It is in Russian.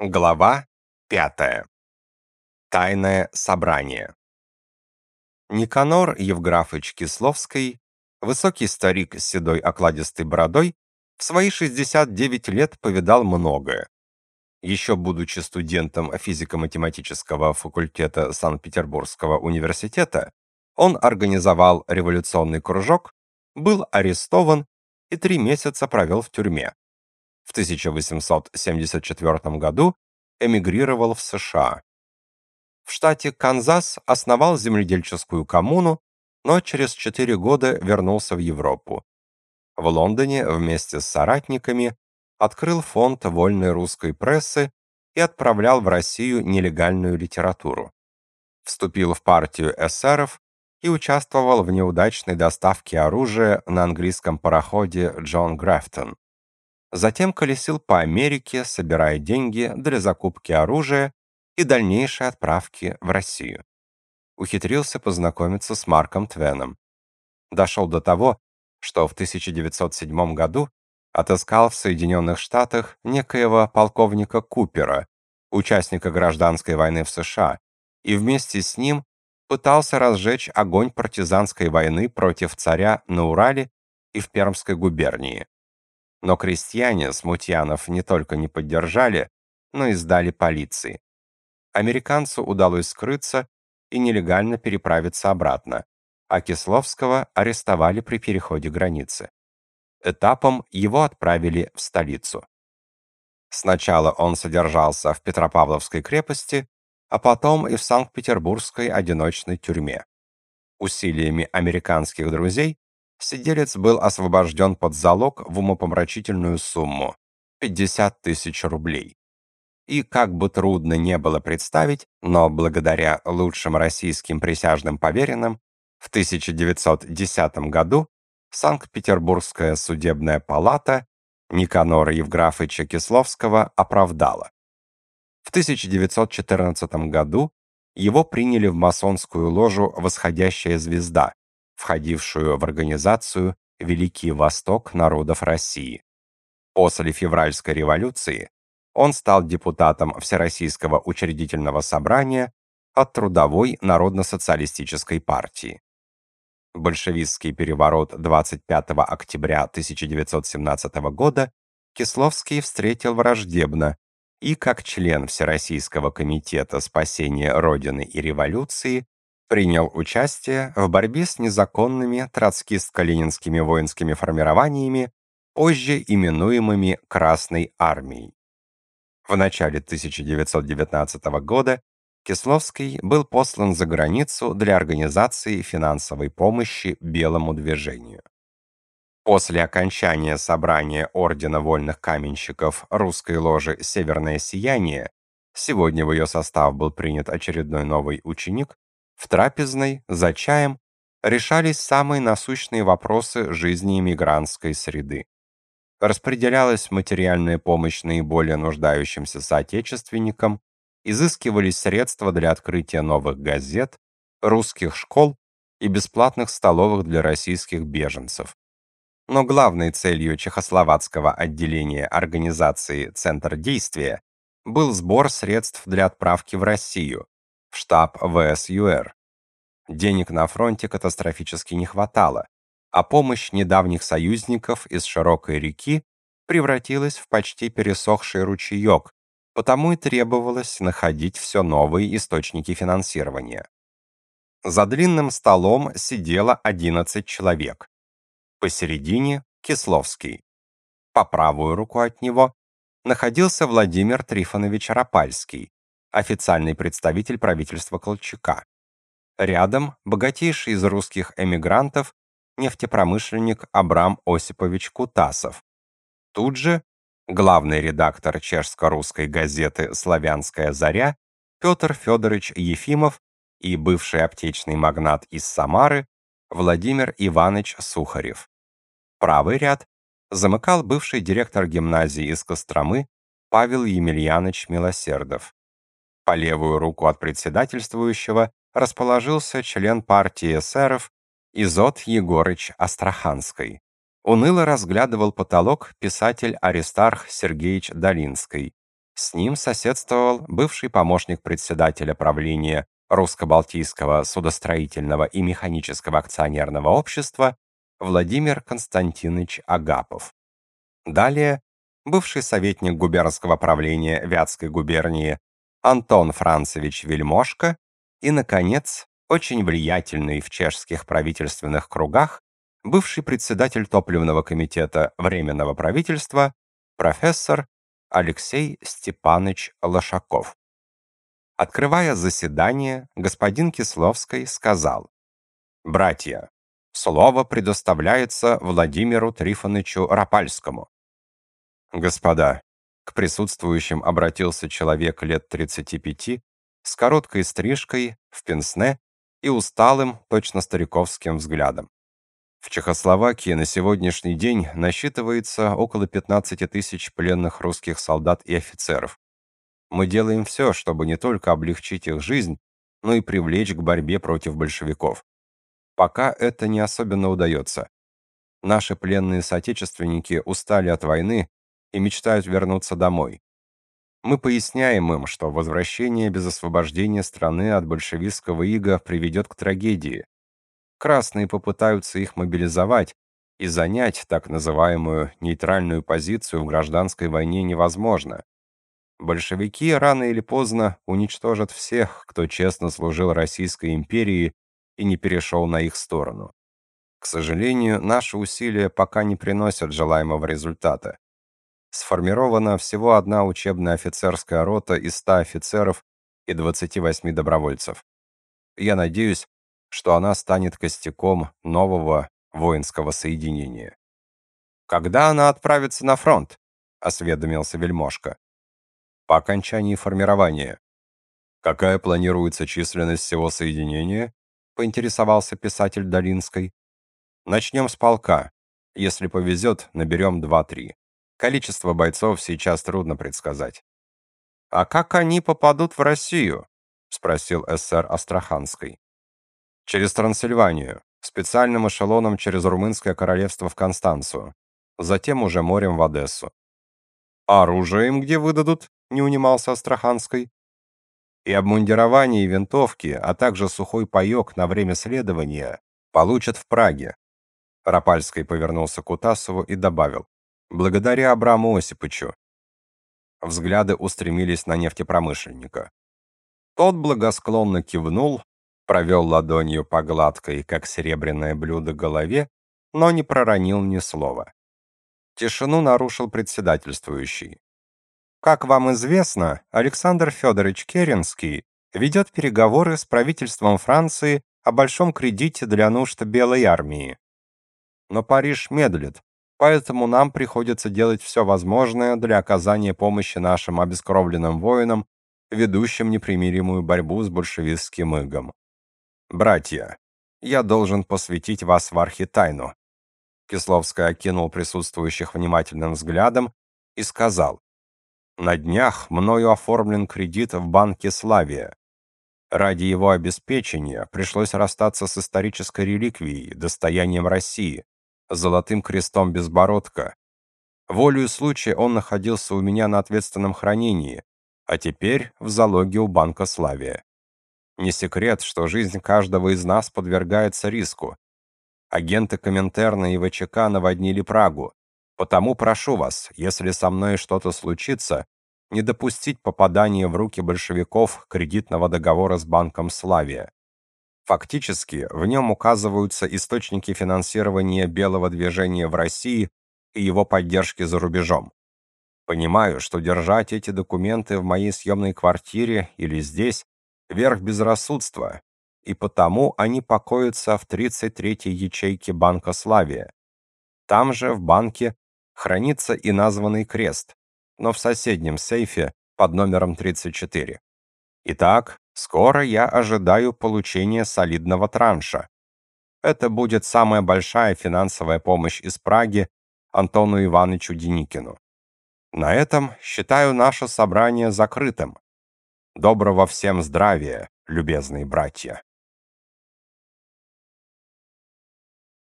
Глава 5. Тайное собрание. Никанор Евграфович Кисловский, высокий старик с седой окладистой бородой, в свои 69 лет повидал многое. Еще будучи студентом физико-математического факультета Санкт-Петербургского университета, он организовал революционный кружок, был арестован и три месяца провел в тюрьме в 1874 году эмигрировал в США. В штате Канзас основал земледельческую коммуну, но через четыре года вернулся в Европу. В Лондоне вместе с соратниками открыл фонд вольной русской прессы и отправлял в Россию нелегальную литературу. Вступил в партию эсеров и участвовал в неудачной доставке оружия на английском пароходе Джон Графтон. Затем колесил по Америке, собирая деньги для закупки оружия и дальнейшей отправки в Россию. Ухитрился познакомиться с Марком Твеном. Дошел до того, что в 1907 году отыскал в Соединенных Штатах некоего полковника Купера, участника гражданской войны в США, и вместе с ним пытался разжечь огонь партизанской войны против царя на Урале и в Пермской губернии. Но крестьяне смутьянов не только не поддержали, но и сдали полиции. Американцу удалось скрыться и нелегально переправиться обратно, а Кисловского арестовали при переходе границы. Этапом его отправили в столицу. Сначала он содержался в Петропавловской крепости, а потом и в Санкт-Петербургской одиночной тюрьме. Усилиями американских друзей Сиделец был освобожден под залог в умопомрачительную сумму – 50 тысяч рублей. И как бы трудно не было представить, но благодаря лучшим российским присяжным поверенным в 1910 году Санкт-Петербургская судебная палата Никанора Евграфовича Кисловского оправдала. В 1914 году его приняли в масонскую ложу «Восходящая звезда», входившую в организацию Великий Восток народов России. После февральской революции он стал депутатом Всероссийского учредительного собрания от Трудовой народно-социалистической партии. Большевистский переворот 25 октября 1917 года Кисловский встретил враждебно и как член Всероссийского комитета спасения Родины и революции принял участие в борьбе с незаконными троцкистско-ленинскими воинскими формированиями, позже именуемыми Красной армией. В начале 1919 года Кисловский был послан за границу для организации финансовой помощи белому движению. После окончания собрания Ордена вольных каменщиков русской ложи «Северное сияние», сегодня в ее состав был принят очередной новый ученик, в трапезной, за чаем, решались самые насущные вопросы жизни иммигрантской среды. Распределялась материальная помощь наиболее нуждающимся соотечественникам, изыскивались средства для открытия новых газет, русских школ и бесплатных столовых для российских беженцев. Но главной целью чехословацкого отделения организации «Центр действия» был сбор средств для отправки в Россию, в штаб ВСЮР. Денег на фронте катастрофически не хватало, а помощь недавних союзников из широкой реки превратилась в почти пересохший ручеек, потому и требовалось находить все новые источники финансирования. За длинным столом сидело 11 человек. Посередине Кисловский. По правую руку от него находился Владимир Трифонович Рапальский, официальный представитель правительства Колчака. Рядом богатейший из русских эмигрантов нефтепромышленник Абрам Осипович Кутасов. Тут же главный редактор чешско-русской газеты «Славянская заря» Петр Федорович Ефимов и бывший аптечный магнат из Самары Владимир Иванович Сухарев. Правый ряд замыкал бывший директор гимназии из Костромы Павел Емельянович Милосердов. По левую руку от председательствующего расположился член партии эсеров Изот Егорыч Астраханской. Уныло разглядывал потолок писатель Аристарх Сергеевич Долинский. С ним соседствовал бывший помощник председателя правления Русско-Балтийского судостроительного и механического акционерного общества Владимир Константинович Агапов. Далее бывший советник губернского правления Вятской губернии Антон Францевич Вельмошко и, наконец, очень влиятельный в чешских правительственных кругах бывший председатель топливного комитета Временного правительства профессор Алексей Степанович Лошаков. Открывая заседание, господин Кисловский сказал, «Братья, слово предоставляется Владимиру Трифоновичу Рапальскому». «Господа», к присутствующим обратился человек лет 35 с короткой стрижкой, в пенсне и усталым, точно стариковским взглядом. В Чехословакии на сегодняшний день насчитывается около 15 тысяч пленных русских солдат и офицеров. Мы делаем все, чтобы не только облегчить их жизнь, но и привлечь к борьбе против большевиков. Пока это не особенно удается. Наши пленные соотечественники устали от войны и мечтают вернуться домой. Мы поясняем им, что возвращение без освобождения страны от большевистского ига приведет к трагедии. Красные попытаются их мобилизовать, и занять так называемую нейтральную позицию в гражданской войне невозможно. Большевики рано или поздно уничтожат всех, кто честно служил Российской империи и не перешел на их сторону. К сожалению, наши усилия пока не приносят желаемого результата сформирована всего одна учебная офицерская рота из 100 офицеров и 28 добровольцев. Я надеюсь, что она станет костяком нового воинского соединения. Когда она отправится на фронт? осведомился Вельмошка. По окончании формирования. Какая планируется численность всего соединения? поинтересовался писатель Долинской. Начнем с полка. Если повезет, наберем 2-3. Количество бойцов сейчас трудно предсказать. «А как они попадут в Россию?» — спросил СССР Астраханской. «Через Трансильванию, специальным эшелоном через Румынское королевство в Констанцию, затем уже морем в Одессу». «А оружие им где выдадут?» — не унимался Астраханской. «И обмундирование, и винтовки, а также сухой паёк на время следования получат в Праге». Рапальский повернулся к Утасову и добавил. Благодаря Абраму Осиповичу. Взгляды устремились на нефтепромышленника. Тот благосклонно кивнул, провел ладонью по гладкой, как серебряное блюдо, голове, но не проронил ни слова. Тишину нарушил председательствующий. Как вам известно, Александр Федорович Керенский ведет переговоры с правительством Франции о большом кредите для нужд Белой армии. Но Париж медлит, Поэтому нам приходится делать все возможное для оказания помощи нашим обескровленным воинам, ведущим непримиримую борьбу с большевистским игом. Братья, я должен посвятить вас в архитайну. Кисловский окинул присутствующих внимательным взглядом и сказал: "На днях мною оформлен кредит в банке Славия. Ради его обеспечения пришлось расстаться с исторической реликвией, достоянием России золотым крестом Безбородка. Волею случая он находился у меня на ответственном хранении, а теперь в залоге у Банка Славия. Не секрет, что жизнь каждого из нас подвергается риску. Агенты Коминтерна и ВЧК наводнили Прагу. Потому прошу вас, если со мной что-то случится, не допустить попадания в руки большевиков кредитного договора с Банком Славия. Фактически, в нем указываются источники финансирования белого движения в России и его поддержки за рубежом. Понимаю, что держать эти документы в моей съемной квартире или здесь верх безрассудства, и потому они покоятся в 33-й ячейке Банка Славия. Там же, в банке, хранится и названный крест, но в соседнем сейфе под номером 34. Итак, Скоро я ожидаю получения солидного транша. Это будет самая большая финансовая помощь из Праги Антону Ивановичу Деникину. На этом считаю наше собрание закрытым. Доброго всем здравия, любезные братья.